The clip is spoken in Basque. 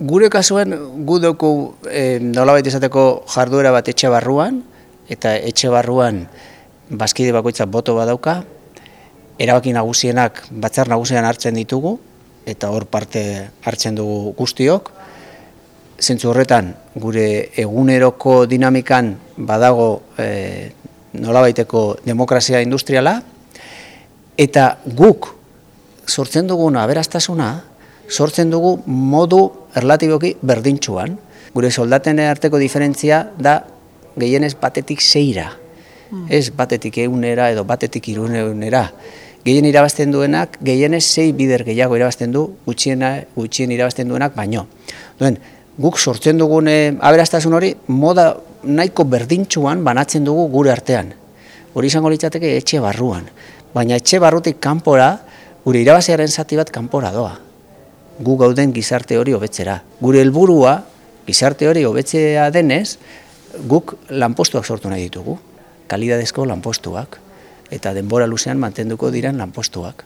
Gure kasuen gu dugu e, nolabait izateko jarduera bat etxe barruan, eta etxe barruan bazkide bakoitza boto badauka, erabaki nagusienak batzar nagusian hartzen ditugu, eta hor parte hartzen dugu guztiok. Zentzu horretan, gure eguneroko dinamikan badago e, nolabaiteko demokrazia industriala, eta guk sortzen duguna aberastasuna, sortzen dugu modu erlatiboki berdintxuan. Gure soldaten arteko diferentzia da gehienez batetik zeira. Hmm. Ez batetik eunera edo batetik iruneunera. Gehien irabazten duenak, gehienez zei bider gehiago irabazten du, gutxiena, gutxien irabazten duenak baino. Duen, guk sortzen dugun aberastasun hori, moda nahiko berdintxuan banatzen dugu gure artean. Hori izango litzateke etxe barruan. Baina etxe barrutik kanpora, gure irabaziaren zati bat kanpora doa gu gauden gizarte hori hobetzera. Gure helburua gizarte hori hobetzea denez, guk lanpostuak sortu nahi ditugu, kalidadezko lanpostuak, eta denbora luzean mantenduko diren lanpostuak.